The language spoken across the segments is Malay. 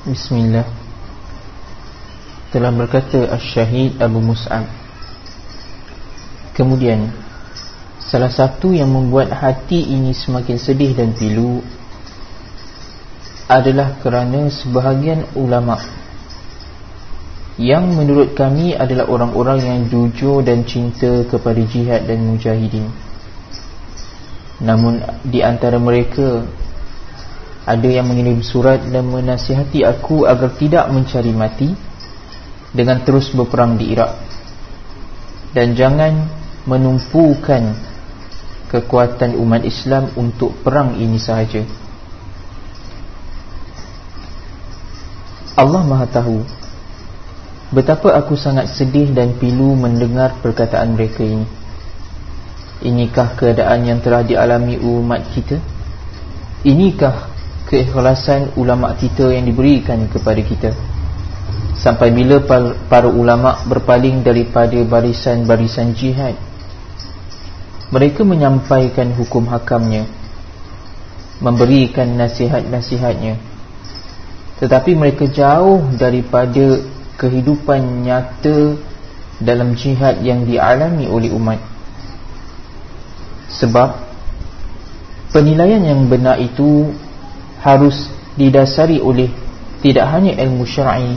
Bismillah. Telah berkata Ash-Shahid Abu Mus'ab. Kemudian Salah satu yang membuat hati ini semakin sedih dan pilu Adalah kerana sebahagian ulama' Yang menurut kami adalah orang-orang yang jujur dan cinta kepada jihad dan mujahidin. Namun di antara mereka Ada yang mengirim surat dan menasihati aku agar tidak mencari mati Dengan terus berperang di Iraq Dan jangan menumpukan kekuatan umat Islam untuk perang ini sahaja. Allah Maha Tahu betapa aku sangat sedih dan pilu mendengar perkataan mereka ini. Inikah keadaan yang telah dialami umat kita? Inikah keikhlasan ulama kita yang diberikan kepada kita? Sampai bila para ulama berpaling daripada barisan-barisan jihad? Mereka menyampaikan hukum hakamnya Memberikan nasihat-nasihatnya. Tetapi mereka jauh daripada kehidupan nyata Dalam jihad yang dialami oleh umat. Sebab Penilaian yang benar itu Harus didasari oleh Tidak hanya ilmu syar'i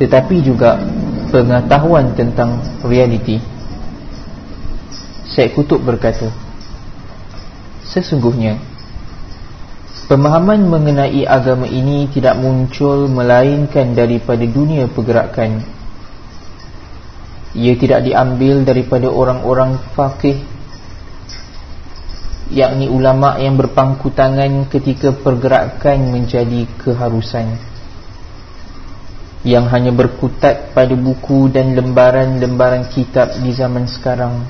Tetapi juga Pengetahuan tentang realiti. Syekh Kutub berkata Sesungguhnya Pemahaman mengenai agama ini tidak muncul melainkan daripada dunia pergerakan. Ia tidak diambil daripada orang-orang fakih Yakni ulama' yang berpangku tangan ketika pergerakan menjadi keharusan Yang hanya berkutat pada buku dan lembaran-lembaran kitab di zaman sekarang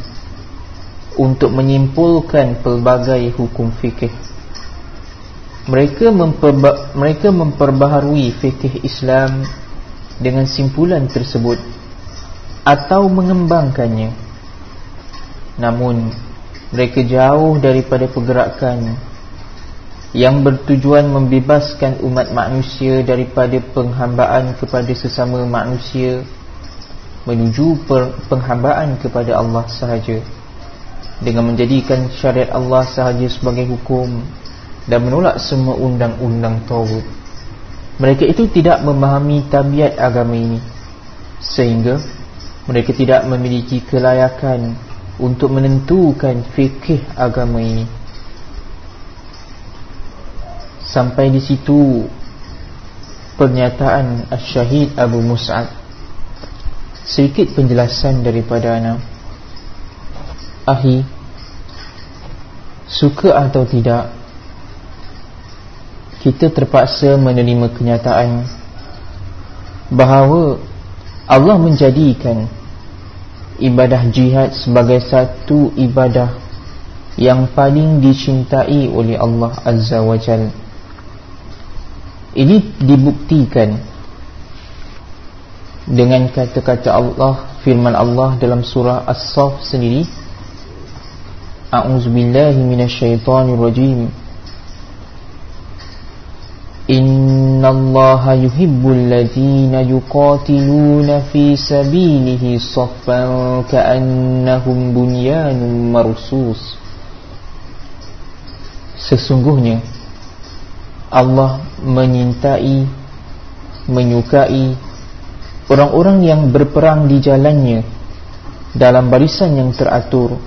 untuk menyimpulkan pelbagai hukum fikih. Mereka memperba mereka memperbaharui fikih Islam dengan simpulan tersebut atau mengembangkannya. Namun mereka jauh daripada pergerakan. Yang bertujuan membebaskan umat manusia daripada penghambaan kepada sesama manusia menuju penghambaan kepada Allah sahaja. Dengan menjadikan syariat Allah sahaja sebagai hukum dan menolak semua undang-undang tawud. Mereka itu tidak memahami tabiat agama ini. Sehingga mereka tidak memiliki kelayakan untuk menentukan fikih agama ini. Sampai di situ pernyataan Asy-Syahid Abu Mus'ab. Sedikit penjelasan daripada anak Ahi Suka atau tidak Kita terpaksa menerima kenyataan Bahawa Allah menjadikan ibadah jihad sebagai satu ibadah yang paling dicintai oleh Allah Azza wa Jal. Ini dibuktikan dengan kata-kata Allah firman Allah dalam surah As-Saf sendiri. A'uzubillahiminasyaitanirrojim In إن الله يحب الذين يقاتلون في سبيله صفا كأنهم بنيان مرصوص Sesungguhnya Allah menyintai Menyukai Orang-orang yang berperang di jalannya Dalam barisan yang teratur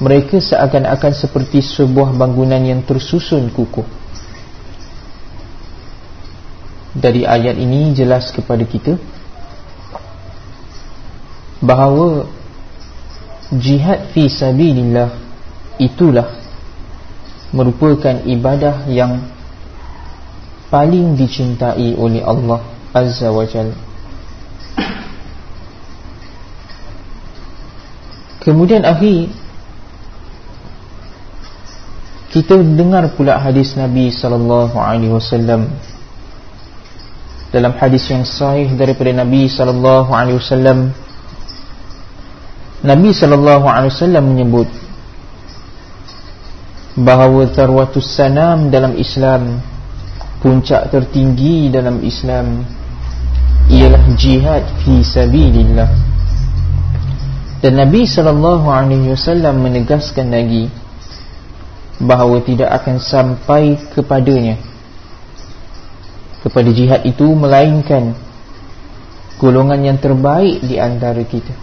mereka seakan-akan seperti sebuah bangunan yang tersusun kukuh Dari ayat ini jelas kepada kita Bahawa Jihad fi sabilillah Itulah Merupakan ibadah yang Paling dicintai oleh Allah Azza wa Jal Kemudian akhir kita dengar pula hadis Nabi sallallahu alaihi wasallam dalam hadis yang sahih daripada Nabi sallallahu alaihi wasallam. Nabi sallallahu alaihi wasallam menyebut bahawa tarwatus sanam dalam Islam puncak tertinggi dalam Islam ialah jihad fi sabilillah. Dan Nabi sallallahu alaihi wasallam menegaskan lagi bahawa tidak akan sampai kepadanya kepada jihad itu melainkan golongan yang terbaik di antara kita.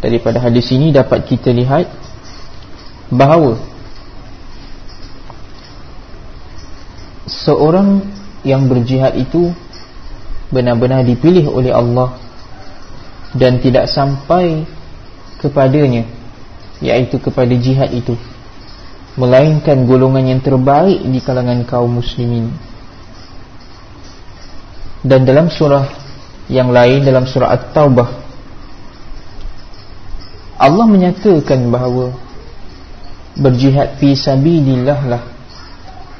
Daripada hadis ini dapat kita lihat bahawa seorang yang berjihad itu benar-benar dipilih oleh Allah dan tidak sampai kepadanya iaitu kepada jihad itu melainkan golongan yang terbaik di kalangan kaum muslimin. Dan dalam surah yang lain dalam surah At-Taubah Allah menyatakan bahawa berjihad fi sabilillah lah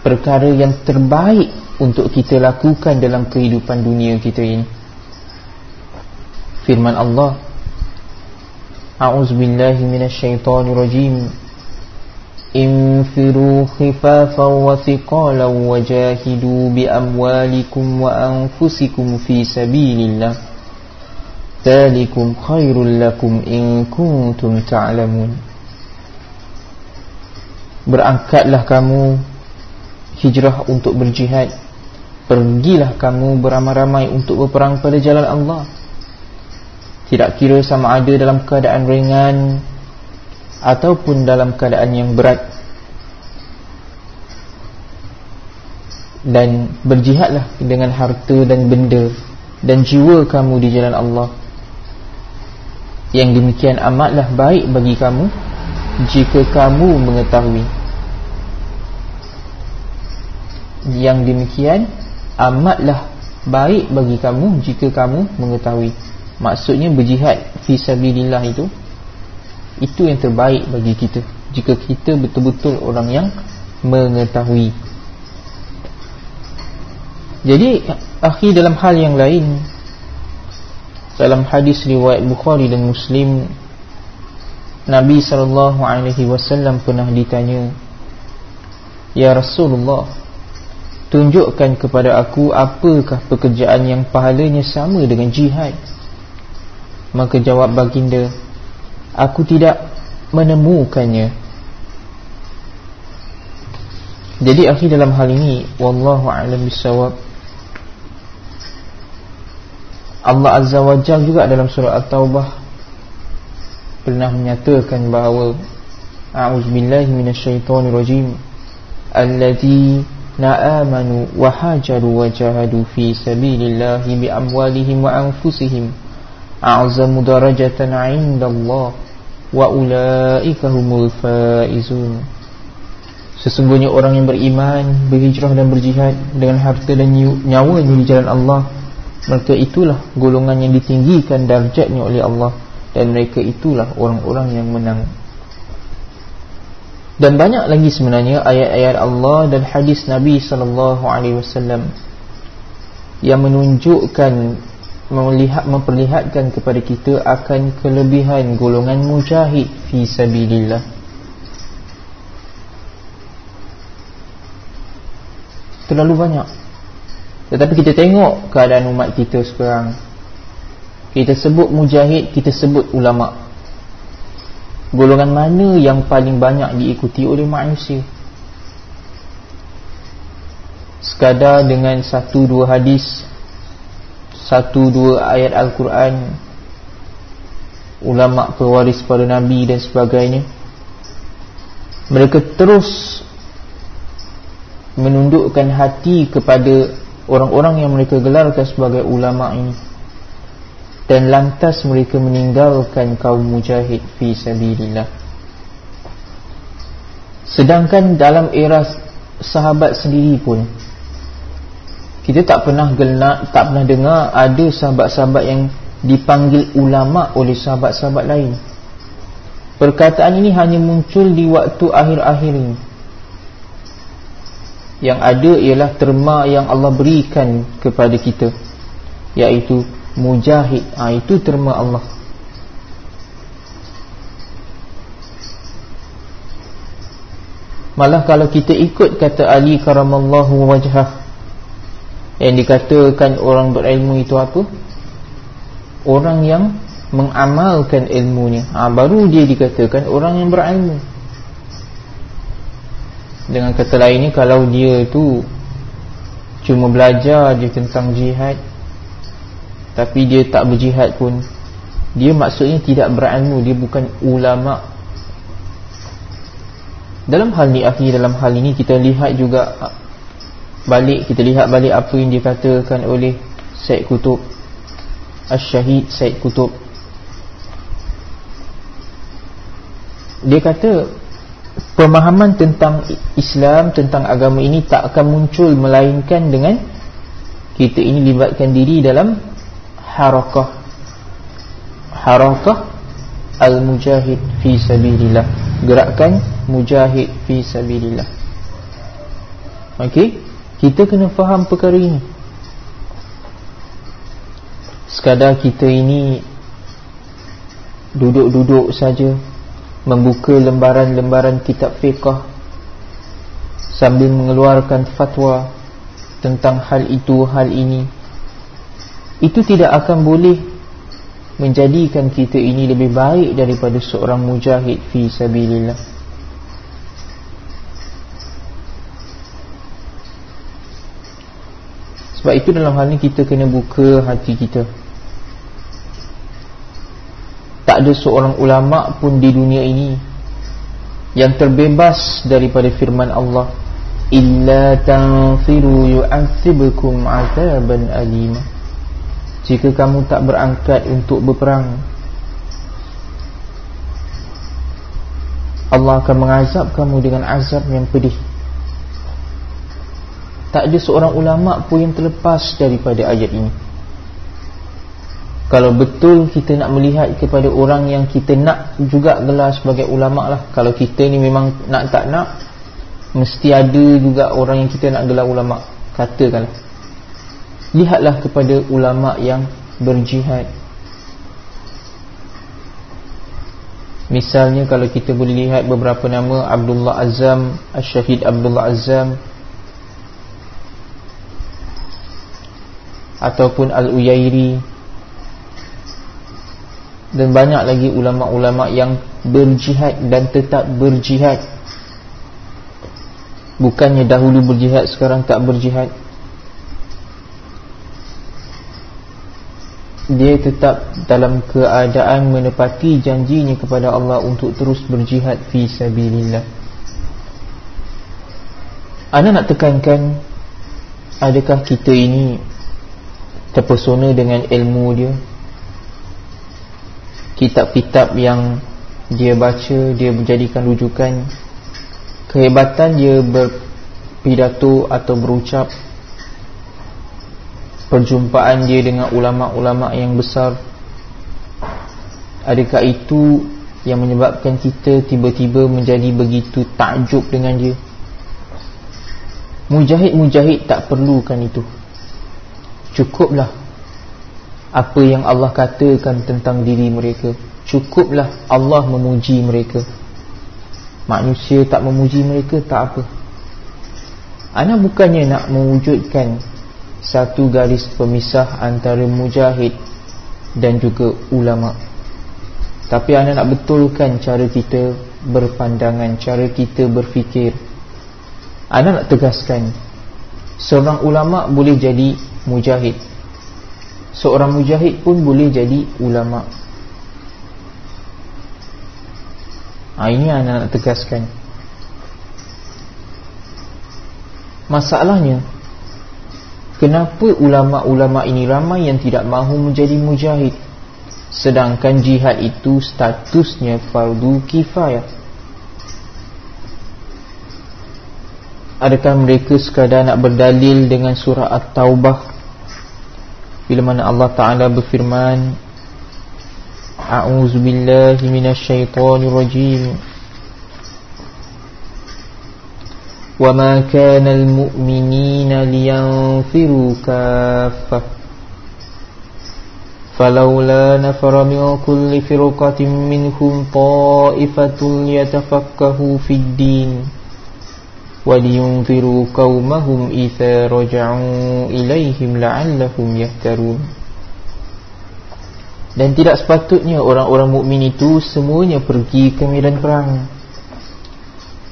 perkara yang terbaik untuk kita lakukan dalam kehidupan dunia kita ini. Firman Allah A'udzubillahi minasyaitonirrajim انفروا خفافا وثقالا وجاهدوا بأموالكم وأنفسكم في سبيل الله ذلكم خير لكم إن كنتم تعلمون Berangkatlah kamu hijrah untuk berjihad Pergilah kamu beramai-ramai untuk berperang pada jalan Allah Tidak kira sama ada dalam keadaan ringan ataupun dalam keadaan yang berat. Dan berjihadlah dengan harta dan benda dan jiwa kamu di jalan Allah. Yang demikian amatlah baik bagi kamu jika kamu mengetahui. Yang demikian amatlah baik bagi kamu jika kamu mengetahui. Maksudnya berjihad fi sabilillah itu itu yang terbaik bagi kita. Jika kita betul-betul orang yang Mengetahui. Jadi Akhir dalam hal yang lain Dalam hadis riwayat Bukhari dan Muslim Nabi SAW pernah ditanya Ya Rasulullah Tunjukkan kepada aku Apakah pekerjaan yang pahalanya sama dengan jihad? Maka jawab baginda aku tidak menemukannya. Jadi akhir dalam hal ini wallahu a'lam bisawab Allah azza wajalla juga dalam surah at-taubah pernah menyatakan bahawa a'udzubillahi minasyaitonirrajim allati na'amanu wa hajaru wa jahadu fi sabilillahi bi amwalihim wa anfusihim a'zamu darajatan wa ulaika humul faizun. Sesungguhnya orang yang beriman berhijrah dan berjihad dengan harta dan nyawa di jalan Allah mereka itulah golongan yang ditinggikan darjatnya oleh Allah dan mereka itulah orang-orang yang menang. Dan banyak lagi sebenarnya ayat-ayat Allah dan hadis Nabi sallallahu alaihi wasallam yang menunjukkan melihat memperlihatkan kepada kita akan kelebihan golongan mujahid fi sabilillah. Terlalu banyak. Tetapi kita tengok keadaan umat kita sekarang. Kita sebut mujahid kita sebut ulama. Golongan mana yang paling banyak diikuti oleh manusia? Sekadar dengan satu dua hadis satu dua ayat Al-Quran ulama pewaris pada Nabi dan sebagainya mereka terus menundukkan hati kepada orang-orang yang mereka gelarkan sebagai ulama ini dan lantas mereka meninggalkan kaum mujahid fi sabilillah. Sedangkan dalam era sahabat sendiri pun kita tak pernah gelak, tak pernah dengar ada sahabat-sahabat yang dipanggil ulama oleh sahabat-sahabat lain. Perkataan ini hanya muncul di waktu akhir-akhir ini. Yang ada ialah terma yang Allah berikan kepada kita iaitu mujahid. Ha, itu terma Allah. Malah kalau kita ikut kata Ali karamallahu wajhah Yang dikatakan orang berilmu itu apa? Orang yang mengamalkan ilmunya. Ha, Baru dia dikatakan orang yang berilmu. Dengan kata lain ni Kalau dia tu Cuma belajar je tentang jihad Tapi dia tak berjihad pun Dia maksudnya tidak berilmu Dia bukan ulama' Dalam hal ni akhi dalam hal ini kita lihat juga balik kita lihat balik apa yang dikatakan oleh Said Kutub. Asy-Syahid Said Kutub. Dia kata pemahaman tentang Islam tentang agama ini tak akan muncul melainkan dengan kita ini libatkan diri dalam harakah. Harakah al-mujahid fi sabilillah. Gerakan mujahid fi sabilillah. Okey, kita kena faham perkara ini. Sekadar kita ini duduk-duduk saja membuka lembaran-lembaran kitab fiqh sambil mengeluarkan fatwa tentang hal itu hal ini itu tidak akan boleh menjadikan kita ini lebih baik daripada seorang mujahid fi sabilillah Sebab itu dalam hal ini kita kena buka hati kita. Tak ada seorang ulama' pun di dunia ini Yang terbebas daripada firman Allah. Illa tanfiru yu'athibkum azaban alima. Jika kamu tak berangkat untuk berperang Allah akan mengazab kamu dengan azab yang pedih tak ada seorang ulama pun yang terlepas daripada ayat ini. Kalau betul kita nak melihat kepada orang yang kita nak juga gelar sebagai ulama lah. Kalau kita ni memang nak tak nak Mesti ada juga orang yang kita nak gelar ulama Katakanlah. Lihatlah kepada ulama yang berjihad. Misalnya kalau kita boleh lihat beberapa nama Abdullah Azam Al-Syahid Abdullah Azam ataupun Al-Uyairi. Dan banyak lagi ulama-ulama yang berjihad dan tetap berjihad. Bukannya dahulu berjihad sekarang tak berjihad. Dia tetap dalam keadaan menepati janjinya kepada Allah untuk terus berjihad fi sabilillah. Ana nak tekankan adakah kita ini terpesona dengan ilmu dia. Kitab-kitab yang dia baca dia menjadikan rujukan. Kehebatan dia berpidato atau berucap. Perjumpaan dia dengan ulama-ulama yang besar. Adakah itu yang menyebabkan kita tiba-tiba menjadi begitu takjub dengan dia? Mujahid-mujahid tak perlukan itu Cukuplah Apa yang Allah katakan tentang diri mereka. Cukuplah Allah memuji mereka. Manusia tak memuji mereka tak apa. Anak bukannya nak mewujudkan Satu garis pemisah antara mujahid Dan juga ulama. Tapi anak nak betulkan cara kita berpandangan Cara kita berfikir. Anak nak tegaskan Seorang ulama boleh jadi mujahid. Seorang mujahid pun boleh jadi ulama. Ha, Ini yang nak tegaskan. Masalahnya Kenapa ulama-ulama ini ramai yang tidak mahu menjadi mujahid? Sedangkan jihad itu statusnya fardu kifayah. Adakah mereka sekadar nak berdalil dengan surah At-Taubah bila mana Allah Ta'ala berfirman A'udzu billahi minasyaitonir rajim Wa ma kana al-mu'minina liyanfiru kaffah فلولا نفر من كل فرقة منهم طائفة يتفقهوا في الدين ولينذروا قومهم إذا رجعوا إليهم لعلهم يهترون Dan tidak sepatutnya orang-orang mukmin itu semuanya pergi ke medan perang.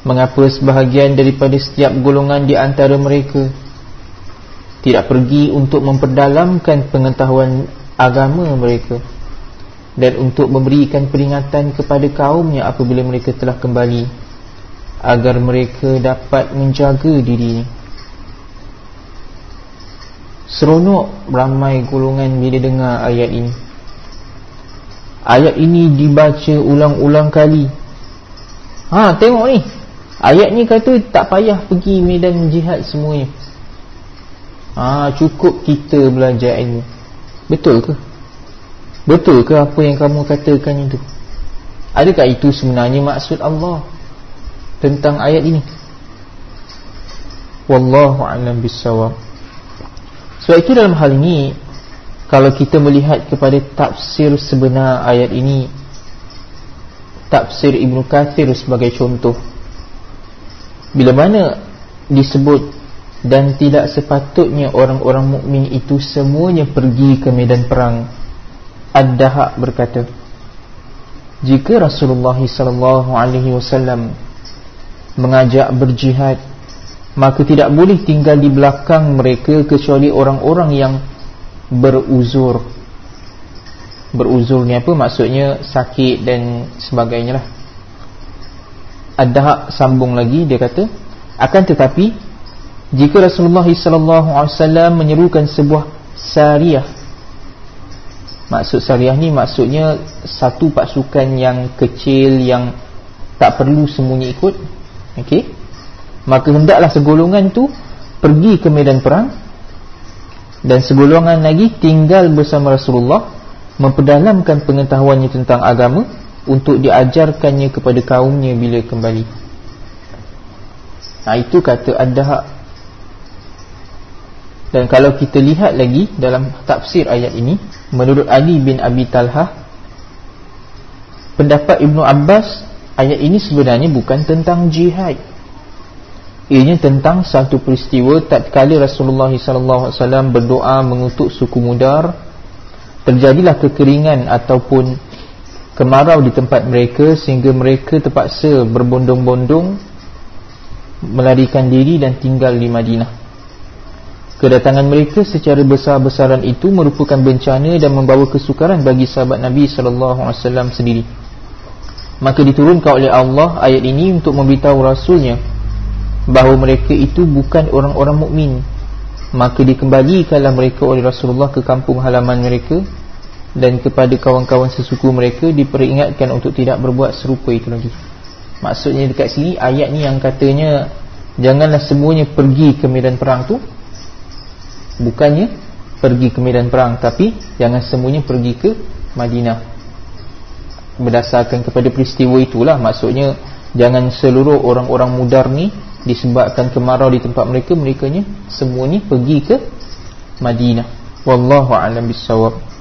Mengapa sebahagian daripada setiap golongan di antara mereka tidak pergi untuk memperdalamkan pengetahuan agama mereka dan untuk memberikan peringatan kepada kaumnya apabila mereka telah kembali Agar mereka dapat menjaga diri. Seronok ramai golongan bila dengar ayat ini. Ayat ini dibaca ulang-ulang kali. Ha tengok ni. Ayat ni kata tak payah pergi medan jihad semuanya ha cukup kita belajar ilmu. Betul ke? Betul ke apa yang kamu katakan itu? Adakah itu sebenarnya maksud Allah tentang ayat ini. Wallahu a'lam bissawab. Sebab itu dalam hal ini kalau kita melihat kepada tafsir sebenar ayat ini tafsir Ibn Kathir sebagai contoh bila mana disebut dan tidak sepatutnya orang-orang mukmin itu semuanya pergi ke medan perang Ad-Dahak berkata jika Rasulullah sallallahu alaihi wasallam mengajak berjihad maka tidak boleh tinggal di belakang mereka kecuali orang-orang yang beruzur. Beruzur ni apa maksudnya? Sakit dan sebagainya lah. Ada sambung lagi dia kata akan tetapi jika Rasulullah SAW menyerukan sebuah syariah maksud syariah ni maksudnya satu pasukan yang kecil yang tak perlu semuanya ikut Okey. Maka hendaklah segolongan tu pergi ke medan perang dan segolongan lagi tinggal bersama Rasulullah memperdalamkan pengetahuannya tentang agama untuk diajarkannya kepada kaumnya bila kembali. Nah itu kata ad Dan kalau kita lihat lagi dalam tafsir ayat ini menurut Ali bin Abi Talha pendapat Ibnu Abbas ayat ini sebenarnya bukan tentang jihad. Ianya tentang satu peristiwa tatkala Rasulullah SAW berdoa mengutuk suku mudar. Terjadilah kekeringan ataupun kemarau di tempat mereka sehingga mereka terpaksa berbondong-bondong melarikan diri dan tinggal di Madinah. Kedatangan mereka secara besar-besaran itu merupakan bencana dan membawa kesukaran bagi sahabat Nabi SAW sendiri maka diturunkan oleh Allah ayat ini untuk memberitahu rasulnya bahawa mereka itu bukan orang-orang mukmin. Maka dikembalikanlah mereka oleh Rasulullah ke kampung halaman mereka dan kepada kawan-kawan sesuku mereka diperingatkan untuk tidak berbuat serupa itu lagi. Maksudnya dekat sini ayat ni yang katanya janganlah semuanya pergi ke medan perang tu. Bukannya pergi ke medan perang tapi jangan semuanya pergi ke Madinah berdasarkan kepada peristiwa itulah. Maksudnya jangan seluruh orang-orang mudar ni disebabkan kemarau di tempat mereka mereka ni semuanya pergi ke Madinah. Wallahu alam bisawab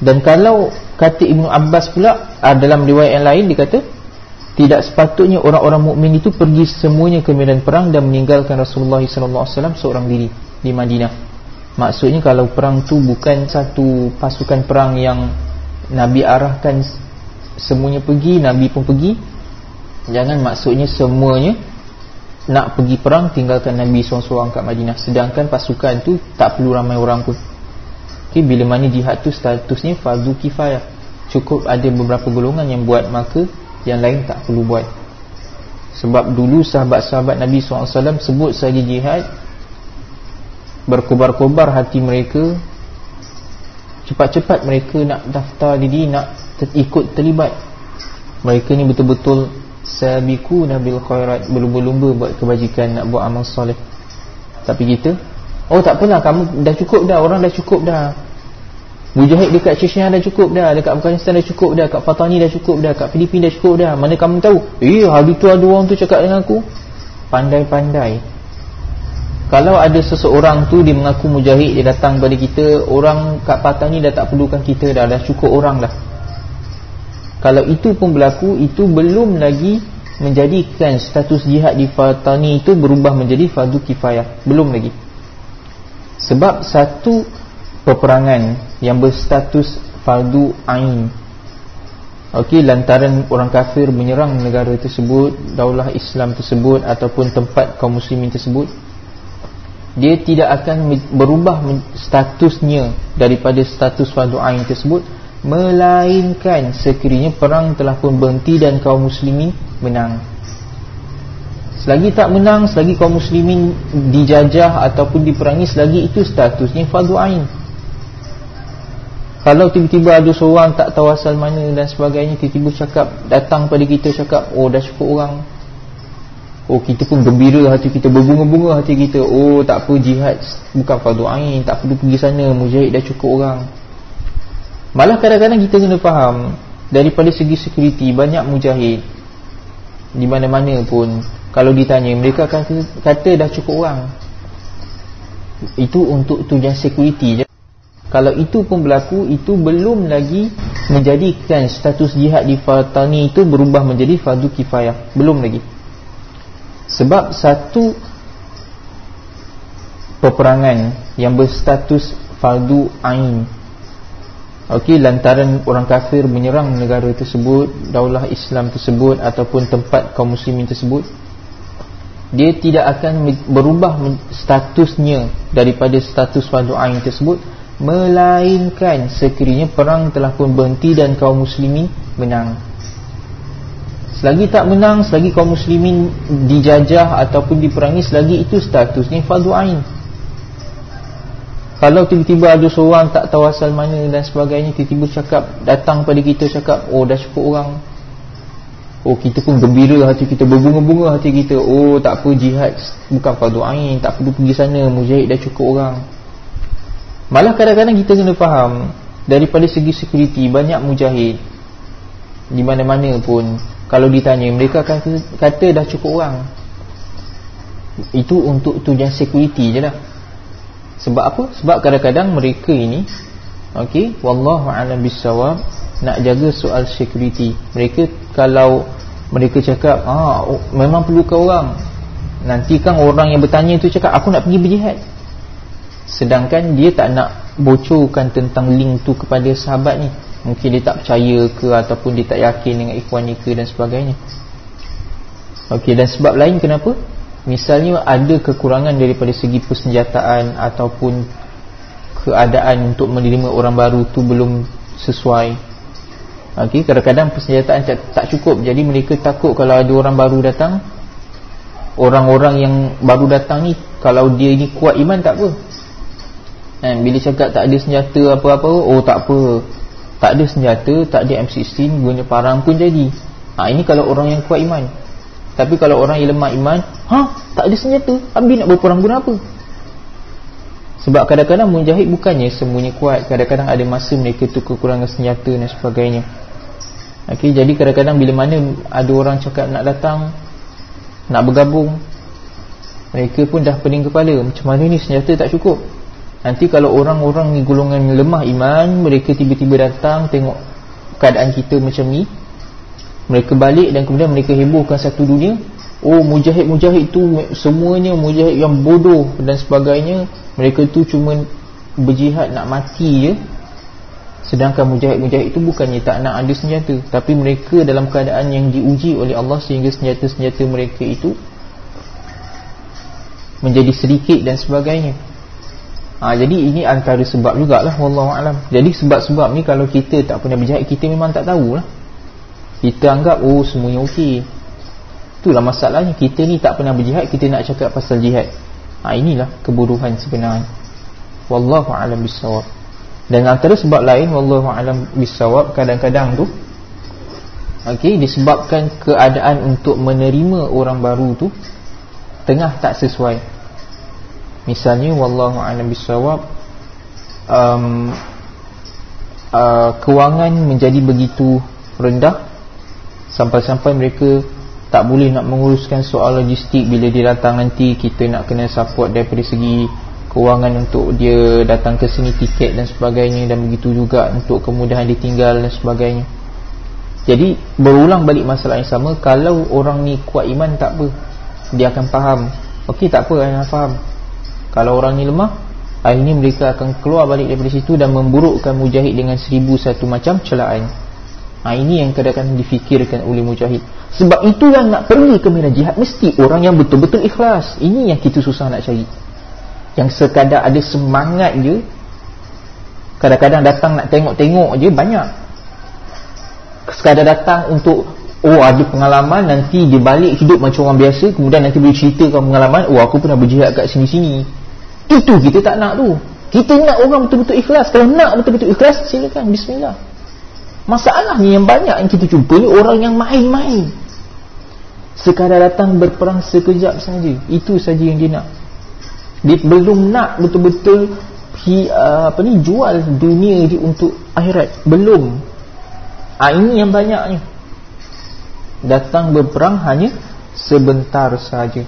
dan kalau kata Ibnu Abbas pula ah, dalam riwayat yang lain dikata tidak sepatutnya orang-orang mukmin itu pergi semuanya ke medan perang dan meninggalkan Rasulullah wasallam seorang diri di Madinah. Maksudnya kalau perang tu bukan satu pasukan perang yang Nabi arahkan semuanya pergi Nabi pun pergi. Jangan maksudnya semuanya nak pergi perang tinggalkan Nabi seorang-seorang kat Madinah. Sedangkan pasukan tu tak perlu ramai orang pun. Okay, bila mana jihad tu statusnya fardu kifayah. Cukup ada beberapa golongan yang buat maka yang lain tak perlu buat. Sebab dulu sahabat-sahabat Nabi SAW sebut saja jihad berkobar-kobar hati mereka cepat-cepat mereka nak daftar diri nak ikut terlibat. Mereka ni betul-betul sabiku nabil khairat berlumba-lumba buat kebajikan nak buat amal soleh. Tapi kita oh tak apalah kamu dah cukup dah orang dah cukup dah. Mujahid dekat Chechnya dah cukup dah dekat Afghanistan dah cukup dah kat Fatani dah cukup dah kat Filipina dah cukup dah. Mana kamu tahu? Eh hari tu ada orang tu cakap dengan aku. Pandai-pandai. Kalau ada seseorang tu dia mengaku mujahid dia datang kepada kita orang kat Fatani dah tak perlukan kita dah dah cukup orang dah kalau itu pun berlaku itu belum lagi menjadikan status jihad di Fatani itu berubah menjadi fardu kifayah. Belum lagi. Sebab satu peperangan yang berstatus fardu ain. Okey lantaran orang kafir menyerang negara tersebut, daulah Islam tersebut ataupun tempat kaum muslimin tersebut dia tidak akan berubah statusnya daripada status fardu ain tersebut melainkan sekiranya perang telah pun berhenti dan kaum muslimin menang. Selagi tak menang, selagi kaum muslimin dijajah ataupun diperangi selagi itu statusnya fardu ain. Kalau tiba-tiba ada seorang tak tahu asal mana dan sebagainya Tiba-tiba cakap Datang pada kita cakap Oh dah cukup orang Oh kita pun gembira hati kita Berbunga-bunga hati kita Oh tak apa jihad Bukan fardu ain Tak perlu pergi sana Mujahid dah cukup orang Malah kadang-kadang kita kena faham Daripada segi security Banyak mujahid. Di mana-mana pun Kalau ditanya Mereka akan kata dah cukup orang. Itu untuk tujuan security kalau itu pun berlaku Itu belum lagi Menjadikan status jihad di Fatani itu Berubah menjadi fardu kifayah. Belum lagi. Sebab satu Peperangan Yang berstatus fardu ain Okey, lantaran orang kafir menyerang negara tersebut, daulah Islam tersebut ataupun tempat kaum muslimin tersebut, dia tidak akan berubah statusnya daripada status fardu ain tersebut melainkan sekiranya perang telah pun berhenti dan kaum muslimin menang. Selagi tak menang selagi kaum muslimin dijajah ataupun diperangi selagi itu statusnya fardu ain kalau tiba-tiba ada seorang tak tahu asal mana dan sebagainya tiba-tiba cakap datang pada kita cakap oh dah cukup orang. Oh kita pun gembira hati kita berbunga-bunga hati kita. Oh tak apa jihad bukan fardu ain tak perlu pergi sana mujahid dah cukup orang. Malah kadang-kadang kita kena faham Daripada segi security Banyak mujahid Di mana-mana pun Kalau ditanya Mereka akan kata dah cukup orang. Itu untuk tujuan security je lah Sebab apa? Sebab kadang-kadang mereka ini Okay Wallahu'alam bisawab Nak jaga soal security. Mereka kalau Mereka cakap ah, Memang perlukan orang. Nanti kan orang yang bertanya tu cakap Aku nak pergi berjihad. Sedangkan dia tak nak bocorkan tentang link tu kepada sahabat ni. Mungkin dia tak percaya ke Ataupun dia tak yakin dengan ikhwan ni ke dan sebagainya. Okey dan sebab lain kenapa? Misalnya ada kekurangan daripada segi persenjataan Ataupun keadaan untuk menerima orang baru tu belum sesuai. Okey kadang-kadang persenjataan tak cukup. Jadi mereka takut kalau ada orang baru datang. Orang-orang yang baru datang ni Kalau dia ni kuat iman tak apa. Kan bila cakap tak ada senjata apa-apa oh tak apa. Tak ada senjata tak ada M16 guna parang pun jadi. Ha ini kalau orang yang kuat iman tapi kalau orang yang lemah iman ha tak ada senjata. Habis nak berperang guna apa? Sebab kadang-kadang mujahid bukannya semuanya kuat. Kadang-kadang ada masa mereka tu kekurangan senjata dan sebagainya. Okey jadi kadang-kadang bila mana ada orang cakap nak datang nak bergabung mereka pun dah pening kepala. Macam mana ni senjata tak cukup? Nanti kalau orang-orang ni golongan lemah iman Mereka tiba-tiba datang Tengok keadaan kita macam ni Mereka balik dan kemudian mereka hebohkan satu dunia. Oh mujahid-mujahid tu Semuanya mujahid yang bodoh dan sebagainya. Mereka tu cuma berjihad nak mati je. Sedangkan mujahid-mujahid itu bukannya tak nak ada senjata. Tapi mereka dalam keadaan yang diuji oleh Allah Sehingga senjata-senjata mereka itu Menjadi sedikit dan sebagainya. Ha, Jadi ini antara sebab jugalah Wallahualam Jadi sebab-sebab ni kalau kita tak pernah berjahit Kita memang tak tahulah Kita anggap oh semuanya okey Itulah masalahnya. Kita ni tak pernah berjihad Kita nak cakap pasal jihad. Ha, Inilah kebodohan sebenarnya. Wallahualam bisawab Dan antara sebab lain Wallahualam bisawab Kadang-kadang tu Okey, disebabkan keadaan untuk menerima orang baru tu tengah tak sesuai. Misalnya wallahu a'lam bisawab um, uh, kewangan menjadi begitu rendah sampai-sampai mereka tak boleh nak menguruskan soal logistik. Bila dia datang nanti kita nak kena support daripada segi kewangan untuk dia datang ke sini tiket dan sebagainya. Dan begitu juga untuk kemudahan ditinggal dan sebagainya. Jadi berulang balik masalah yang sama. Kalau orang ni kuat iman tak apa. Dia akan faham. Okey tak apa saya faham. Kalau orang ni lemah akhirnya mereka akan keluar balik daripada situ dan memburukkan mujahid dengan seribu satu macam celaan ha, ini yang kadang-kadang difikirkan oleh mujahid. Sebab itu yang nak pergi ke medan jihad mesti orang yang betul-betul ikhlas. Ini yang kita susah nak cari. Yang sekadar ada semangat je kadang-kadang datang nak tengok-tengok je banyak. Sekadar datang untuk oh ada pengalaman nanti dia balik hidup macam orang biasa kemudian nanti boleh ceritakan pengalaman oh aku pernah berjihad kat sini-sini. Itu kita tak nak tu. Kita nak orang betul-betul ikhlas. Kalau nak betul-betul ikhlas silakan. Bismillah masalahnya yang banyak yang kita jumpa ni orang yang main-main. Sekadar datang berperang sekejap saja. Itu saja yang dia nak. Dia belum nak betul-betul uh, apa ni jual dunia dia untuk akhirat. Belum. Ha, ini yang banyaknya. Datang berperang hanya sebentar saja.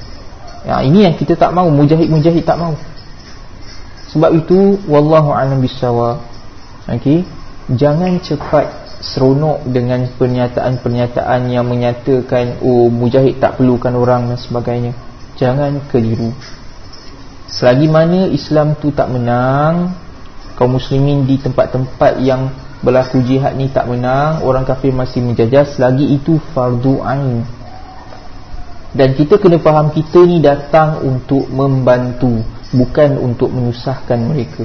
Ya, ini yang kita tak mahu mujahid-mujahid tak mahu. Sebab itu wallahu a'lam bissawab okey? Jangan cepat seronok dengan pernyataan-pernyataan yang menyatakan oh mujahid tak perlukan orang dan sebagainya. Jangan keliru. Selagi mana Islam tu tak menang kaum muslimin di tempat-tempat yang berlaku jihad ni tak menang orang kafir masih menjajah selagi itu fardu ain. Dan kita kena faham kita ni datang untuk membantu bukan untuk menyusahkan mereka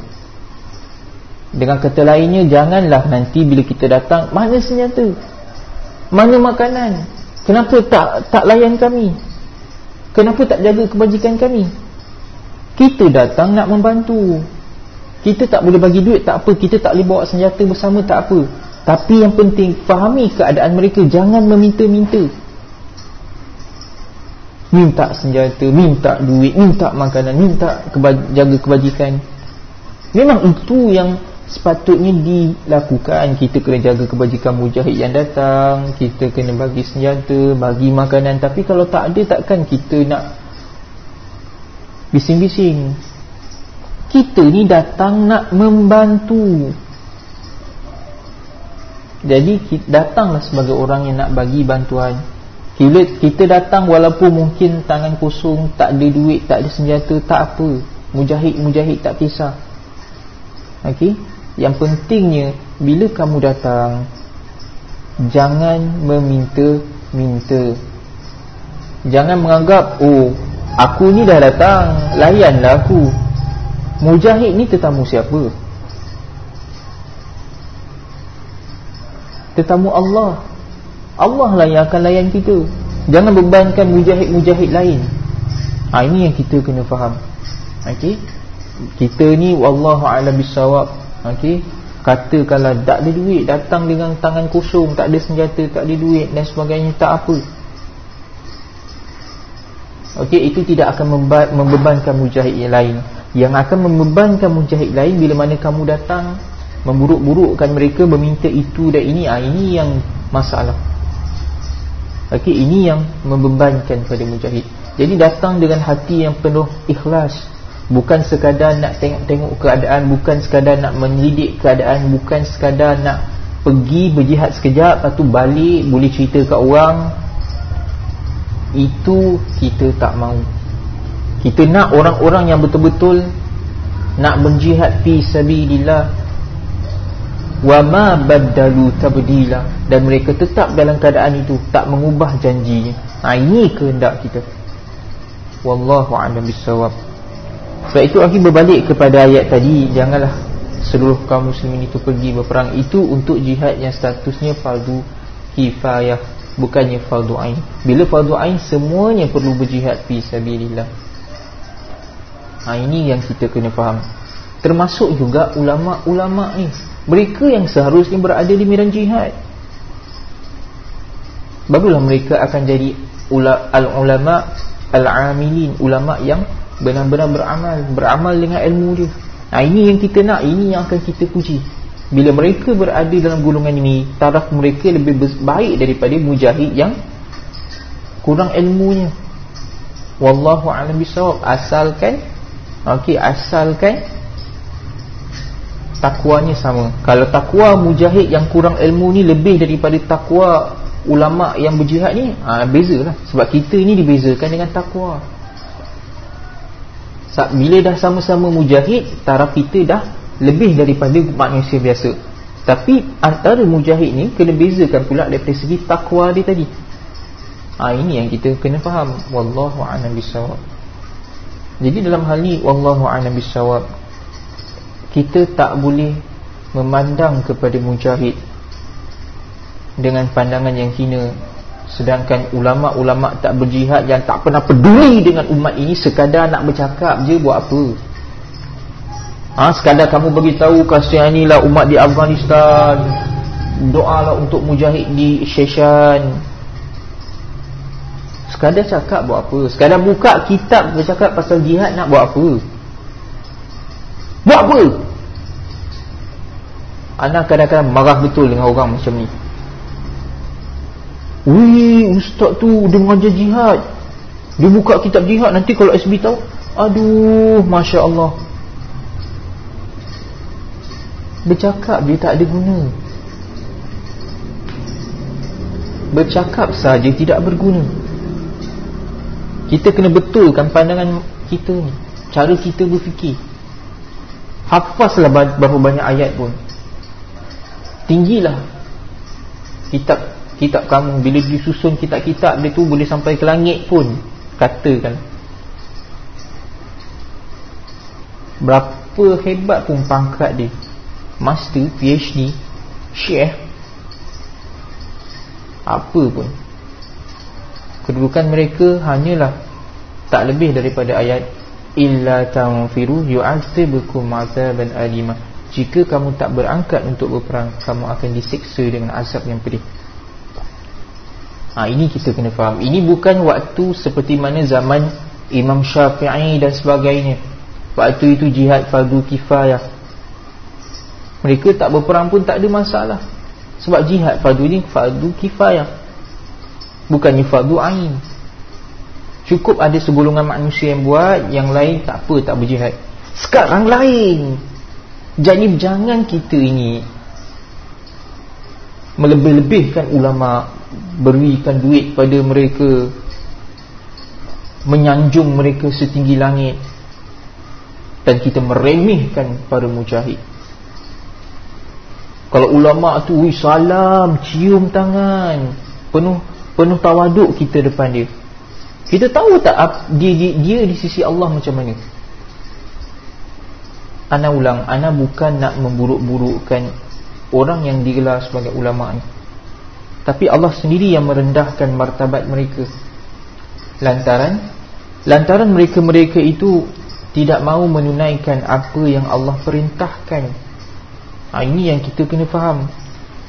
dengan kata lainnya janganlah nanti bila kita datang mana senjata? Mana makanan? Kenapa tak tak layan kami? Kenapa tak jaga kebajikan kami? Kita datang nak membantu. Kita tak boleh bagi duit tak apa. Kita tak boleh bawa senjata bersama tak apa. Tapi yang penting Fahami keadaan mereka. Jangan meminta-minta. Minta senjata Minta duit Minta makanan Minta kebaj jaga kebajikan. Memang itu yang Sepatutnya dilakukan. Kita kena jaga kebajikan mujahid yang datang. Kita kena bagi senjata Bagi makanan. Tapi kalau tak ada Takkan kita nak Bising-bising. Kita ni datang nak membantu. Jadi datanglah sebagai orang yang nak bagi bantuan. Kita, kita datang walaupun mungkin tangan kosong tak ada duit, tak ada senjata tak apa, mujahid-mujahid tak kisah. Ok yang pentingnya bila kamu datang jangan meminta-minta. Jangan menganggap oh aku ni dah datang layanlah aku. Mujahid ni tetamu siapa? Tetamu Allah. Allah lah yang akan layan kita. Jangan bebankan mujahid-mujahid lain. Ha, Ini yang kita kena faham. Okay? Kita ni Wallahu'ala bisawab okay? Katakanlah tak ada duit Datang dengan tangan kosong Tak ada senjata Tak ada duit dan sebagainya Tak apa. Okey, itu tidak akan membebankan mujahid yang lain. Yang akan membebankan mujahid lain bila mana kamu datang memburuk-burukkan mereka meminta itu dan ini ah ini yang masalah. Okey? Ini yang membebankan pada mujahid. Jadi datang dengan hati yang penuh ikhlas bukan sekadar nak tengok-tengok keadaan bukan sekadar nak menyelidik keadaan bukan sekadar nak pergi berjihad sekejap lepas tu balik boleh cerita kat orang itu kita tak mahu kita nak orang-orang yang betul-betul nak berjihad fi sabilillah wa ma badalu tabdila dan mereka tetap dalam keadaan itu tak mengubah janjinya. Ha, ini kehendak kita. Wallahu a'lam bissawab. Sebab itu lagi berbalik kepada ayat tadi, janganlah seluruh kaum muslimin itu pergi berperang. Itu untuk jihad yang statusnya fardu kifayah bukannya fardu ain. Bila fardu ain semuanya perlu berjihad fi sabilillah. Ha, Ini yang kita kena faham. Termasuk juga ulama-ulama ni. Mereka yang seharusnya berada di medan jihad. Barulah mereka akan jadi Al-ulama Al-amilin Ulama yang benar-benar beramal Beramal dengan ilmu dia. Ha, Ini yang kita nak Ini yang akan kita puji. Bila mereka berada dalam golongan ini Taraf mereka lebih baik daripada mujahid yang Kurang ilmunya. Wallahu a'lam bisawab Asalkan Okey, asalkan takwanya sama. Kalau takwa mujahid yang kurang ilmu ni lebih daripada takwa ulama yang berjihad ni ha, beza lah sebab kita ni dibezakan dengan takwa bila dah sama-sama mujahid taraf kita dah lebih daripada manusia biasa. Tapi antara mujahid ni kena bezakan pula daripada segi takwa dia tadi. Ha, ini yang kita kena faham. Wallahu a'lam jadi dalam hal ni wallahu a'lam kita tak boleh memandang kepada mujahid dengan pandangan yang hina sedangkan ulama-ulama tak berjihad yang tak pernah peduli dengan umat ini sekadar nak bercakap je buat apa? Ha, sekadar kamu beritahu kasihan inilah umat di Afghanistan. Doalah untuk mujahid di Sheshan sekadar cakap buat apa? Sekadar buka kitab bercakap pasal jihad nak buat apa? Buat apa? Anak kadang-kadang marah betul dengan orang macam ni Wih ustaz tu dia mengajar jihad. Dia buka kitab jihad nanti kalau SB tahu Aduh Masya Allah Bercakap dia tak ada guna. Bercakap saja tidak berguna. Kita kena betulkan pandangan kita ni Cara kita berfikir. Hafazlah berapa banyak ayat pun. Tinggilah kitab kitab kamu bila disusun kitab-kitab dia tu boleh sampai ke langit pun katakan. Berapa hebat pun pangkat dia. Master PhD syekh apa pun. Kedudukan mereka hanyalah tak lebih daripada ayat illa tanfiru yu'adzibukum 'adzaban alimah jika kamu tak berangkat untuk berperang Kamu akan disiksa dengan azab yang pedih ha, Ini kita kena faham. Ini bukan waktu seperti mana zaman Imam Syafi'i dan sebagainya. Waktu itu jihad fardu kifayah. Mereka tak berperang pun tak ada masalah. Sebab jihad fardu ini fardu kifayah. Bukannya fardu ain. Cukup ada segolongan manusia yang buat Yang lain tak apa tak berjihad. Sekarang lain. Jadi jangan kita ini Melebih-lebihkan ulama Berikan duit pada mereka Menyanjung mereka setinggi langit Dan kita meremehkan para mujahid. Kalau ulama tu wih, Salam, cium tangan Penuh penuh tawaduk kita depan dia. Kita tahu tak dia, dia, dia di sisi Allah macam mana? Ana ulang Ana bukan nak memburuk-burukkan Orang yang digelar sebagai ulama ni. Tapi Allah sendiri yang merendahkan martabat mereka. Lantaran Lantaran mereka-mereka itu Tidak mahu menunaikan apa yang Allah perintahkan. Ha, Ini yang kita kena faham.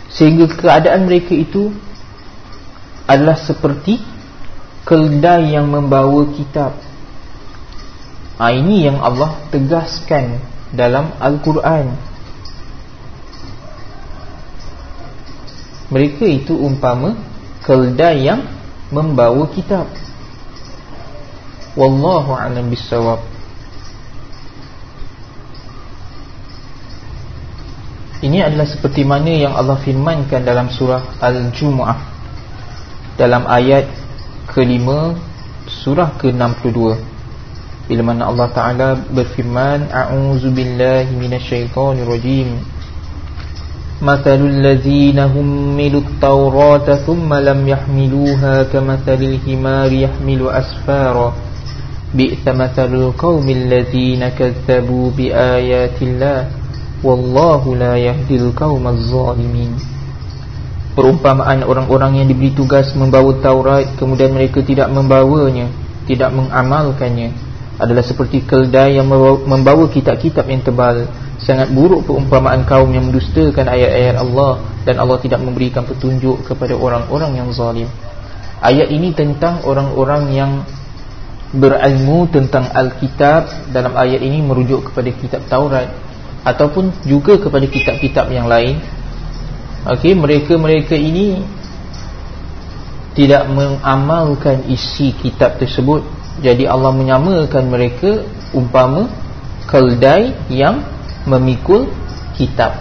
Sehingga keadaan mereka itu Adalah seperti Keldai yang membawa kitab. Ha, Ini yang Allah tegaskan dalam Al-Quran Mereka itu umpama Keldai yang membawa kitab. Wallahu a'lam bisawab Ini adalah seperti mana yang Allah firmankan dalam surah Al-Jumu'ah. Dalam ayat kelima surah ke-62. Bila mana Allah Taala berfirman a'udzu billahi minasyaitonir rajim Matalul ladzina hummilut tawrata thumma lam yahmiluha kamathalil himari yahmilu asfara. Bi'sa mathalul qaumil ladzina kazzabu biayatillah. Wallahu la yahdil qaumaz zalimin. Perumpamaan orang-orang yang diberi tugas membawa Taurat kemudian mereka tidak membawanya tidak mengamalkannya adalah seperti keldai yang membawa kitab-kitab yang tebal sangat buruk perumpamaan kaum yang mendustakan ayat-ayat Allah dan Allah tidak memberikan petunjuk kepada orang-orang yang zalim. Ayat ini tentang orang-orang yang berilmu tentang Alkitab. Dalam ayat ini merujuk kepada kitab Taurat ataupun juga kepada kitab-kitab yang lain. Okey mereka-mereka ini tidak mengamalkan isi kitab tersebut. Jadi Allah menyamakan mereka umpama keldai yang memikul kitab.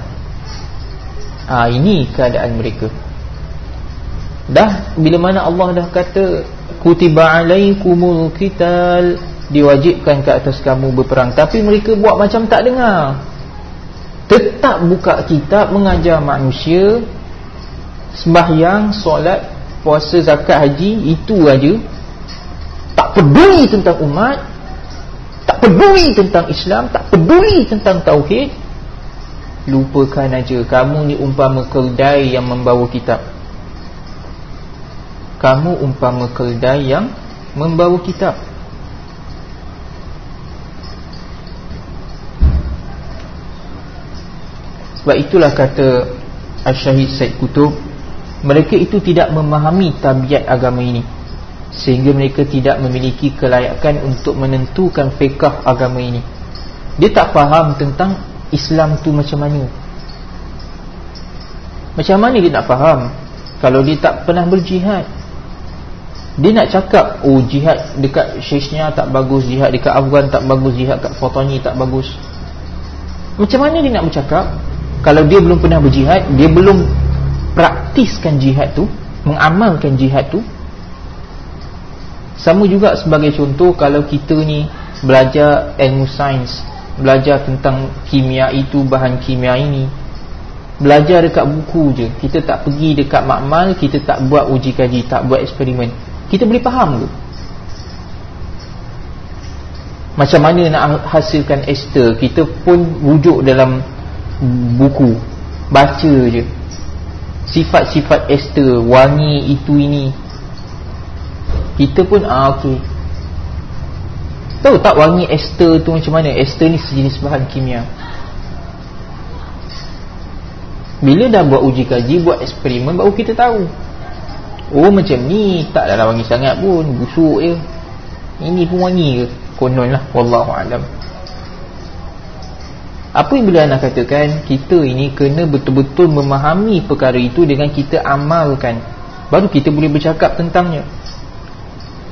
Ha, ini keadaan mereka. Dah bila mana Allah dah kata kutiba alaikumul qital diwajibkan ke atas kamu berperang. Tapi mereka buat macam tak dengar. Tetap buka kitab mengajar manusia sembahyang solat puasa zakat haji itu aja. Tak peduli tentang umat peduli tentang Islam tak peduli tentang tauhid lupakan aja kamu ni umpama keldai yang membawa kitab. Kamu umpama keldai yang membawa kitab. Sebab itulah kata Al-Syahid Said Kutub mereka itu tidak memahami tabiat agama ini sehingga mereka tidak memiliki kelayakan untuk menentukan fiqah agama ini. Dia tak faham tentang Islam tu macam mana. Macam mana dia nak faham kalau dia tak pernah berjihad? Dia nak cakap oh jihad dekat Syechnya tak bagus jihad dekat Afghan tak bagus jihad kat Fotoni tak bagus. Macam mana dia nak bercakap? Kalau dia belum pernah berjihad dia belum praktiskan jihad tu mengamalkan jihad tu sama juga sebagai contoh kalau kita ni belajar ilmu sains, belajar tentang kimia itu, bahan kimia ini. Belajar dekat buku je. Kita tak pergi dekat makmal, kita tak buat uji kaji, tak buat eksperimen. Kita boleh faham ke? Macam mana nak hasilkan ester, kita pun wujud dalam buku. Baca je. Sifat-sifat ester, wangi itu ini, kita pun ah okey. Tahu tak wangi ester tu macam mana? Ester ni sejenis bahan kimia. Bila dah buat uji kaji buat eksperimen baru kita tahu. Oh macam ni tak ada wangi sangat pun. Busuk je. Ini pun wangi ke? Konon lah wallahu alam. Apa yang bila nak katakan? Kita ini kena betul-betul memahami perkara itu dengan kita amalkan. Baru kita boleh bercakap tentangnya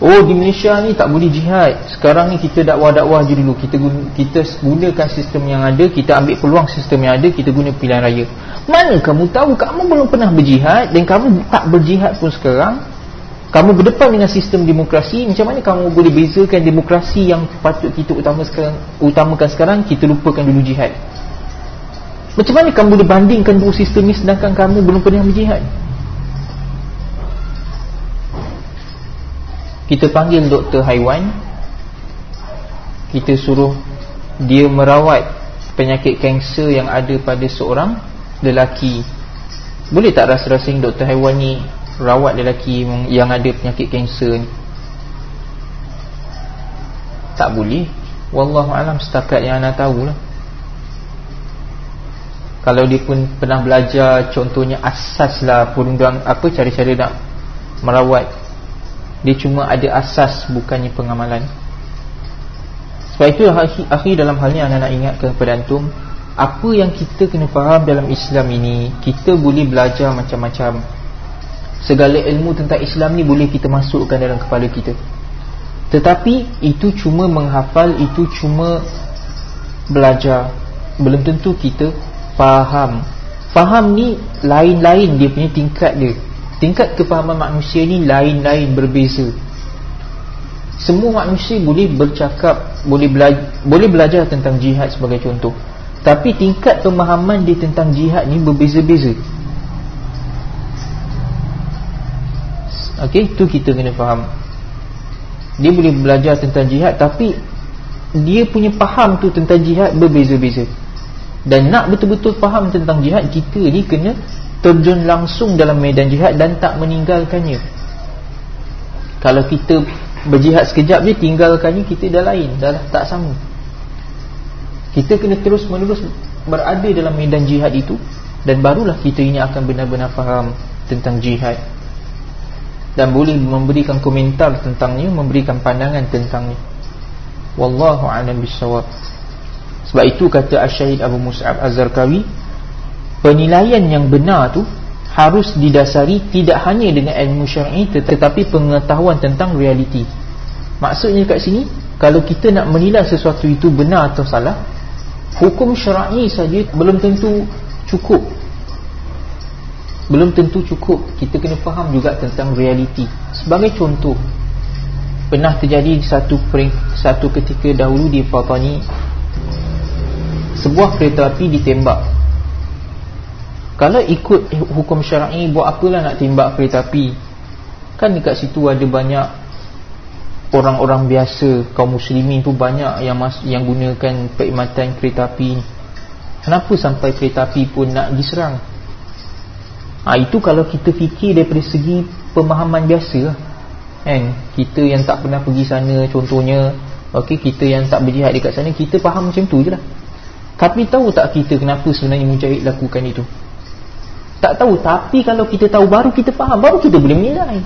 Oh di Malaysia ni tak boleh jihad. Sekarang ni kita dakwah-dakwah je dulu. Kita, guna, kita gunakan sistem yang ada Kita ambil peluang sistem yang ada Kita guna pilihan raya. Mana kamu tahu? Kamu belum pernah berjihad Dan kamu tak berjihad pun sekarang. Kamu berdepan dengan sistem demokrasi. Macam mana kamu boleh bezakan demokrasi Yang patut kita utama sekarang, utamakan sekarang? Kita lupakan dulu jihad. Macam mana kamu boleh bandingkan dua sistem ni Sedangkan kamu belum pernah berjihad kita panggil doktor haiwan. Kita suruh dia merawat penyakit kanser yang ada pada seorang lelaki. Boleh tak rasa-rasing doktor haiwan ni rawat lelaki yang ada penyakit kanser ni? Tak boleh. Wallahu alam setakat yang anda tahulah. Kalau dia pun pernah belajar contohnya asas lah perundang apa cara-cara nak merawat dia cuma ada asas bukannya pengamalan. Sebab itu akhir dalam hal ni anda nak ingatkan kepada antum apa yang kita kena faham dalam Islam ini kita boleh belajar macam-macam. Segala ilmu tentang Islam ni boleh kita masukkan dalam kepala kita. Tetapi itu cuma menghafal itu cuma belajar. Belum tentu kita faham. Faham ni lain-lain dia punya tingkat dia tingkat kefahaman manusia ni lain-lain berbeza. Semua manusia boleh bercakap boleh belajar, boleh belajar tentang jihad sebagai contoh. Tapi tingkat pemahaman dia tentang jihad ni berbeza-beza. Ok itu kita kena faham. Dia boleh belajar tentang jihad tapi dia punya faham tu tentang jihad berbeza-beza. Dan nak betul-betul faham tentang jihad kita ni kena terjun langsung dalam medan jihad dan tak meninggalkannya. Kalau kita berjihad sekejap je tinggalkannya kita dah lain dah tak sama. Kita kena terus menerus berada dalam medan jihad itu dan barulah kita ini akan benar-benar faham tentang jihad. Dan boleh memberikan komentar tentangnya memberikan pandangan tentangnya. Wallahu a'lam bissawab. Sebab itu kata Asy-Syaikh Abu Mus'ab Az-Zarqawi penilaian yang benar tu harus didasari tidak hanya dengan ilmu syar'i tetapi pengetahuan tentang realiti. Maksudnya kat sini kalau kita nak menilai sesuatu itu benar atau salah hukum syar'i saja belum tentu cukup. Belum tentu cukup. Kita kena faham juga tentang realiti. Sebagai contoh pernah terjadi satu satu ketika dahulu di Fatani sebuah kereta api ditembak kalau ikut hukum syar'i buat apalah nak tembak kereta api? Kan dekat situ ada banyak orang-orang biasa kaum muslimin tu banyak yang mas yang gunakan perkhidmatan kereta api kenapa sampai kereta api pun nak diserang? Ha, itu kalau kita fikir daripada segi pemahaman biasa lah. kan? Kita yang tak pernah pergi sana contohnya okey kita yang tak berjihad dekat sana kita faham macam tu je lah. Tapi tahu tak kita kenapa sebenarnya mujahid lakukan itu tak tahu tapi kalau kita tahu baru kita faham baru kita boleh menilai.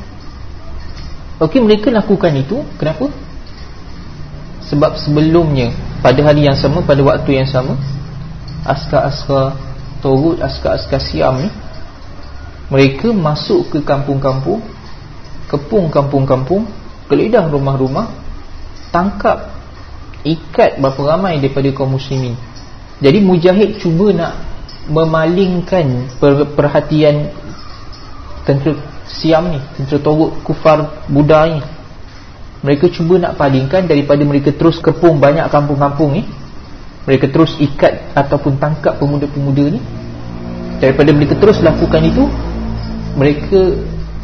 Okey mereka lakukan itu. Kenapa? Sebab sebelumnya Pada hari yang sama Pada waktu yang sama Askar-askar Torut Askar-askar Siam ni Mereka masuk ke kampung-kampung Kepung kampung-kampung Geledah rumah-rumah Tangkap Ikat berapa ramai daripada kaum muslimin. Jadi mujahid cuba nak Memalingkan Perhatian Tentera Siam ni Tentera Toruk Kufar Buddha ni. Mereka cuba nak palingkan Daripada mereka terus kepung banyak kampung-kampung ni Mereka terus ikat Ataupun tangkap pemuda-pemuda ni. Daripada mereka terus lakukan itu Mereka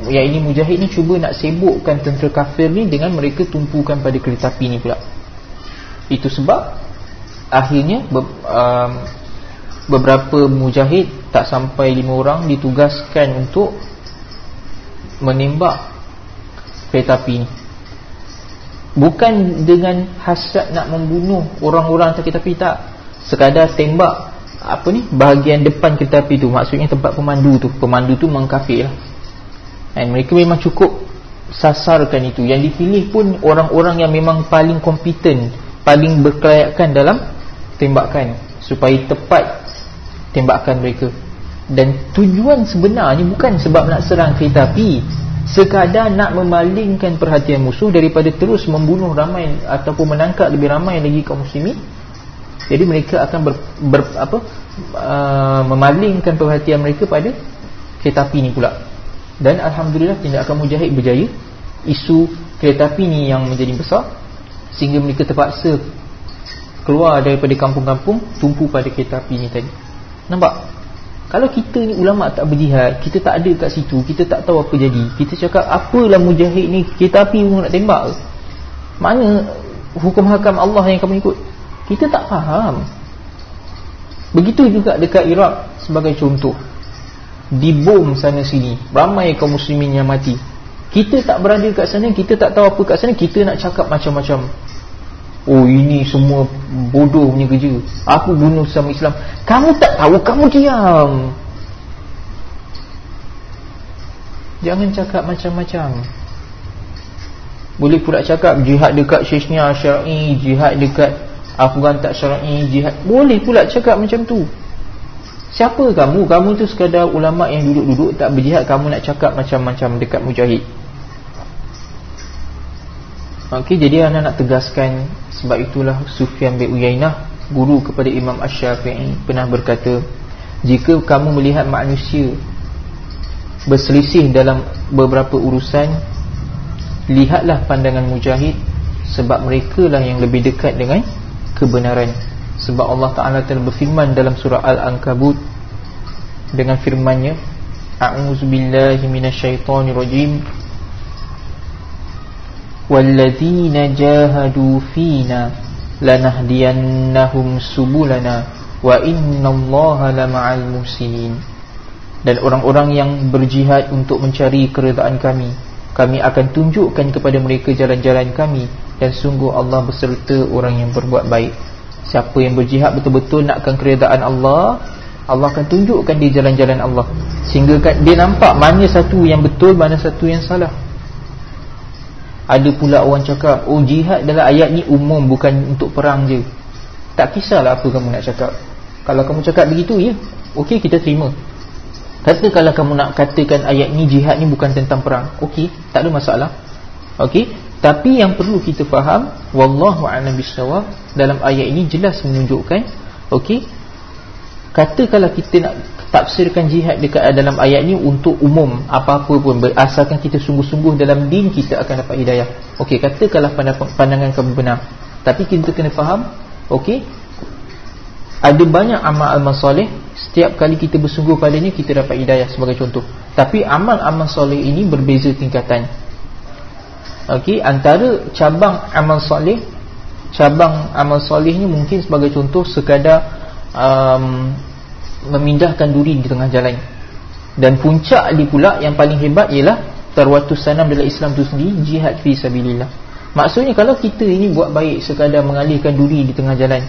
Yang ini mujahid ni cuba nak sibukkan Tentera kafir ni dengan mereka tumpukan Pada kereta api ni pula. Itu sebab Akhirnya um, Beberapa mujahid Tak sampai lima orang Ditugaskan untuk menembak kereta api ni. Bukan dengan hasrat nak membunuh orang-orang kereta api tak. Sekadar tembak apa ni bahagian depan kereta api tu maksudnya tempat pemandu tu. Pemandu tu mengkafir lah. Dan mereka memang cukup sasarkan itu. Yang dipilih pun orang-orang yang memang paling kompeten paling berkelayakan dalam tembakan supaya tepat tembakan mereka. Dan tujuan sebenarnya bukan sebab nak serang kereta api. Sekadar nak memalingkan perhatian musuh daripada terus membunuh ramai ataupun menangkap lebih ramai lagi kaum muslimin. Jadi mereka akan ber, ber, apa, uh, memalingkan perhatian mereka pada kereta api ni pula. Dan Alhamdulillah tindakan mujahid berjaya. Isu kereta api ni yang menjadi besar. Sehingga mereka terpaksa keluar daripada kampung-kampung tumpu pada kereta api ni tadi nampak? Kalau kita ni ulama tak berjihad Kita tak ada kat situ Kita tak tahu apa jadi Kita cakap apalah mujahid ni? Kita api pun nak tembak Mana hukum hakam Allah yang kamu ikut? Kita tak faham. Begitu juga dekat Iraq Sebagai contoh. Dibom sana sini Ramai kaum muslimin yang mati. Kita tak berada kat sana Kita tak tahu apa kat sana Kita nak cakap macam-macam Oh ini semua bodoh punya kerja. Aku bunuh sama Islam. Kamu tak tahu kamu diam. Jangan cakap macam-macam. Boleh pula cakap Jihad dekat Chechnya syar'i Jihad dekat Afghan tak syar'i Jihad. Boleh pula cakap macam tu. Siapa kamu? Kamu tu sekadar ulama' yang duduk-duduk Tak berjihad Kamu nak cakap macam-macam Dekat mujahid Okey, jadi anda nak tegaskan sebab itulah Sufyan bin Uyainah guru kepada Imam Asy-Syafi'i pernah berkata, jika kamu melihat manusia berselisih dalam beberapa urusan, lihatlah pandangan mujahid sebab mereka lah yang lebih dekat dengan kebenaran. Sebab Allah Taala telah berfirman dalam surah Al-Ankabut dengan firman-Nya, A'udzubillahi minasyaitonirrajim. والذين جاهدوا فينا لنهدينهم سبلنا وإن الله لمع المحسنين dan orang-orang yang berjihad untuk mencari keredaan kami kami akan tunjukkan kepada mereka jalan-jalan kami dan sungguh Allah berserta orang yang berbuat baik siapa yang berjihad betul-betul nakkan keredaan Allah Allah akan tunjukkan dia jalan-jalan Allah sehingga dia nampak mana satu yang betul mana satu yang salah ada pula orang cakap Oh jihad dalam ayat ni umum Bukan untuk perang je. Tak kisahlah apa kamu nak cakap. Kalau kamu cakap begitu ya Okey kita terima. Kata kalau kamu nak katakan ayat ni Jihad ni bukan tentang perang Okey tak ada masalah. Okey Tapi yang perlu kita faham Wallahu'alam bisawab Dalam ayat ini jelas menunjukkan Okey. Katakanlah kita nak tafsirkan jihad dekat dalam ayat ni untuk umum apa-apa pun asalkan kita sungguh-sungguh dalam din kita akan dapat hidayah. Okey, katakanlah pandangan kamu benar. Tapi kita kena faham, okey. Ada banyak amal-amal soleh setiap kali kita bersungguh padanya kita dapat hidayah sebagai contoh. Tapi amal-amal soleh ini berbeza tingkatan. Okey, antara cabang amal soleh cabang amal soleh mungkin sebagai contoh sekadar um, memindahkan duri di tengah jalan. Dan puncak di pula yang paling hebat ialah terwatus sanam dalam Islam tu sendiri jihad fi sabilillah. Maksudnya kalau kita ini buat baik sekadar mengalihkan duri di tengah jalan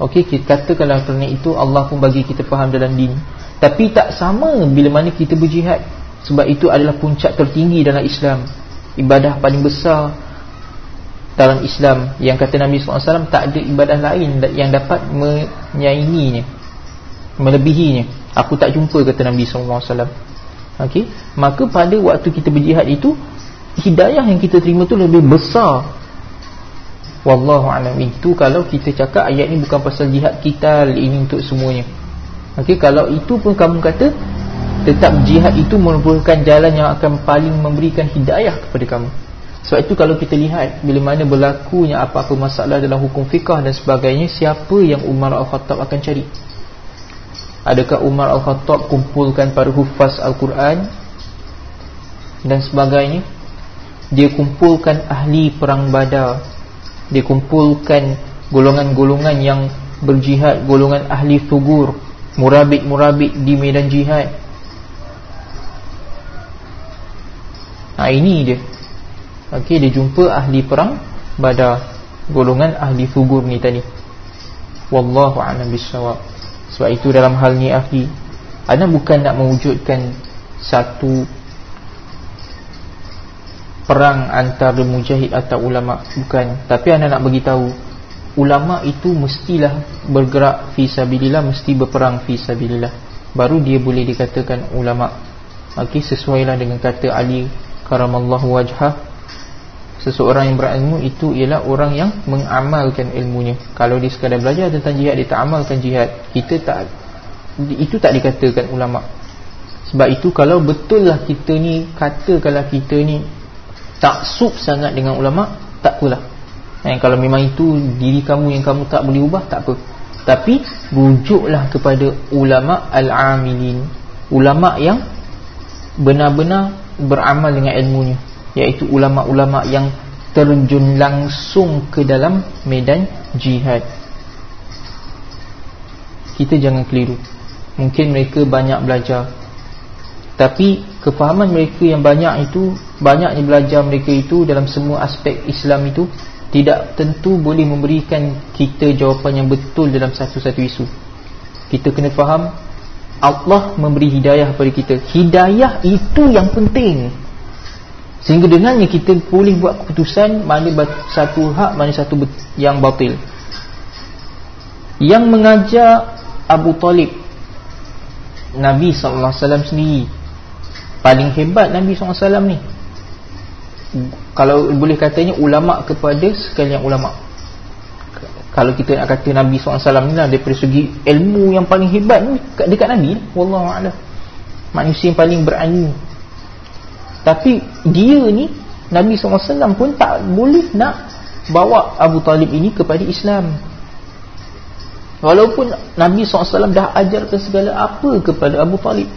okey kita katakanlah kerana itu Allah pun bagi kita faham dalam din. Tapi tak sama bila mana kita berjihad sebab itu adalah puncak tertinggi dalam Islam. Ibadah paling besar dalam Islam. Yang kata Nabi SAW tak ada ibadah lain yang dapat menyainginya melebihinya. Aku tak jumpa kata Nabi SAW okay? maka pada waktu kita berjihad itu hidayah yang kita terima tu lebih besar. Wallahu'alam itu kalau kita cakap ayat ni bukan pasal jihad kita ini untuk semuanya. Okay? kalau itu pun kamu kata tetap jihad itu merupakan jalan yang akan paling memberikan hidayah kepada kamu. Sebab itu kalau kita lihat bila mana berlakunya apa-apa masalah dalam hukum fiqah dan sebagainya siapa yang Umar Al-Khattab akan cari adakah Umar Al-Khattab kumpulkan para hufaz Al-Quran dan sebagainya dia kumpulkan ahli perang badar dia kumpulkan golongan-golongan yang berjihad golongan ahli fugur murabit-murabit di medan jihad ha, ini dia Okey dia jumpa ahli perang pada golongan ahli fugur ni tadi. Wallahu a'lam bissawab. Sebab itu dalam hal ni ahli ana bukan nak mewujudkan satu perang antara mujahid atau ulama. Bukan. Tapi anda nak bagi tahu ulama itu mestilah bergerak fi sabilillah mesti berperang fi sabilillah. Baru dia boleh dikatakan ulama. Okey sesuailah dengan kata Ali karamallahu wajhah seseorang yang berilmu itu ialah orang yang mengamalkan ilmunya. Kalau dia sekadar belajar tentang jihad dia tak amalkan jihad. Kita tak itu tak dikatakan ulama. Sebab itu kalau betul lah kita ni kata kalau kita ni tak sub sangat dengan ulama tak apalah. Yang kalau memang itu diri kamu yang kamu tak boleh ubah tak apa. Tapi rujuklah kepada ulama al-amilin. Ulama yang benar-benar beramal dengan ilmunya iaitu ulama-ulama yang terjun langsung ke dalam medan jihad. Kita jangan keliru. Mungkin mereka banyak belajar. Tapi kefahaman mereka yang banyak itu banyaknya belajar mereka itu dalam semua aspek Islam itu tidak tentu boleh memberikan kita jawapan yang betul dalam satu-satu isu. Kita kena faham Allah memberi hidayah kepada kita. Hidayah itu yang penting Sehingga dengannya kita boleh buat keputusan mana satu hak, mana satu yang batil. Yang mengajar Abu Talib Nabi SAW sendiri. Paling hebat Nabi SAW ni. Kalau boleh katanya ulama kepada sekalian ulama. Kalau kita nak kata Nabi SAW ni lah Daripada segi ilmu yang paling hebat ni Dekat Nabi Wallahu'ala Manusia yang paling berilmu tapi dia ni Nabi SAW pun tak boleh nak bawa Abu Talib ini kepada Islam. Walaupun Nabi SAW dah ajarkan segala apa kepada Abu Talib.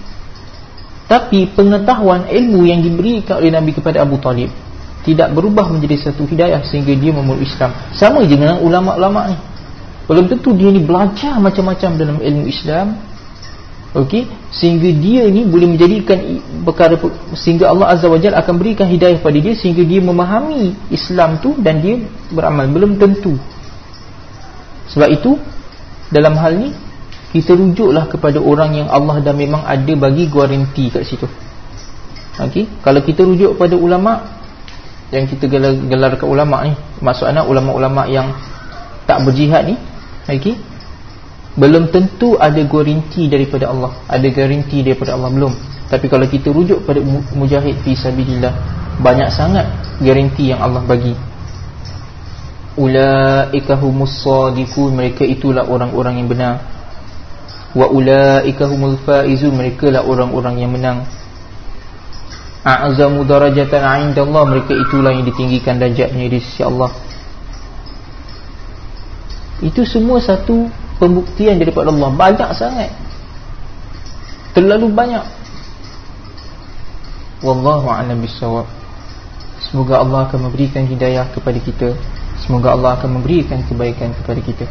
Tapi pengetahuan ilmu yang diberikan oleh Nabi kepada Abu Talib tidak berubah menjadi satu hidayah sehingga dia memeluk Islam. Sama je dengan ulama-ulama ni. Belum tentu dia ni belajar macam-macam dalam ilmu Islam Okey, sehingga dia ni boleh menjadikan perkara sehingga Allah Azza wa Jalla akan berikan hidayah pada dia sehingga dia memahami Islam tu dan dia beramal belum tentu. Sebab itu dalam hal ni kita rujuklah kepada orang yang Allah dah memang ada bagi garanti kat situ. Okey, kalau kita rujuk pada ulama yang kita gelar, gelar ke ulama ni, maksudnya ulama-ulama yang tak berjihad ni, okey, belum tentu ada garanti daripada Allah. Ada garanti daripada Allah belum. Tapi kalau kita rujuk pada mujahid fi sabilillah banyak sangat garanti yang Allah bagi. Ulaika humus sadiqun mereka itulah orang-orang yang benar. Wa ulaika humul faizun mereka lah orang-orang yang menang. A'zamu darajatan 'inda Allah mereka itulah yang ditinggikan darjatnya di sisi Allah. Itu semua satu pembuktian daripada Allah. Banyak sangat. Terlalu banyak. Wallahu a'lam bissawab. Semoga Allah akan memberikan hidayah kepada kita. Semoga Allah akan memberikan kebaikan kepada kita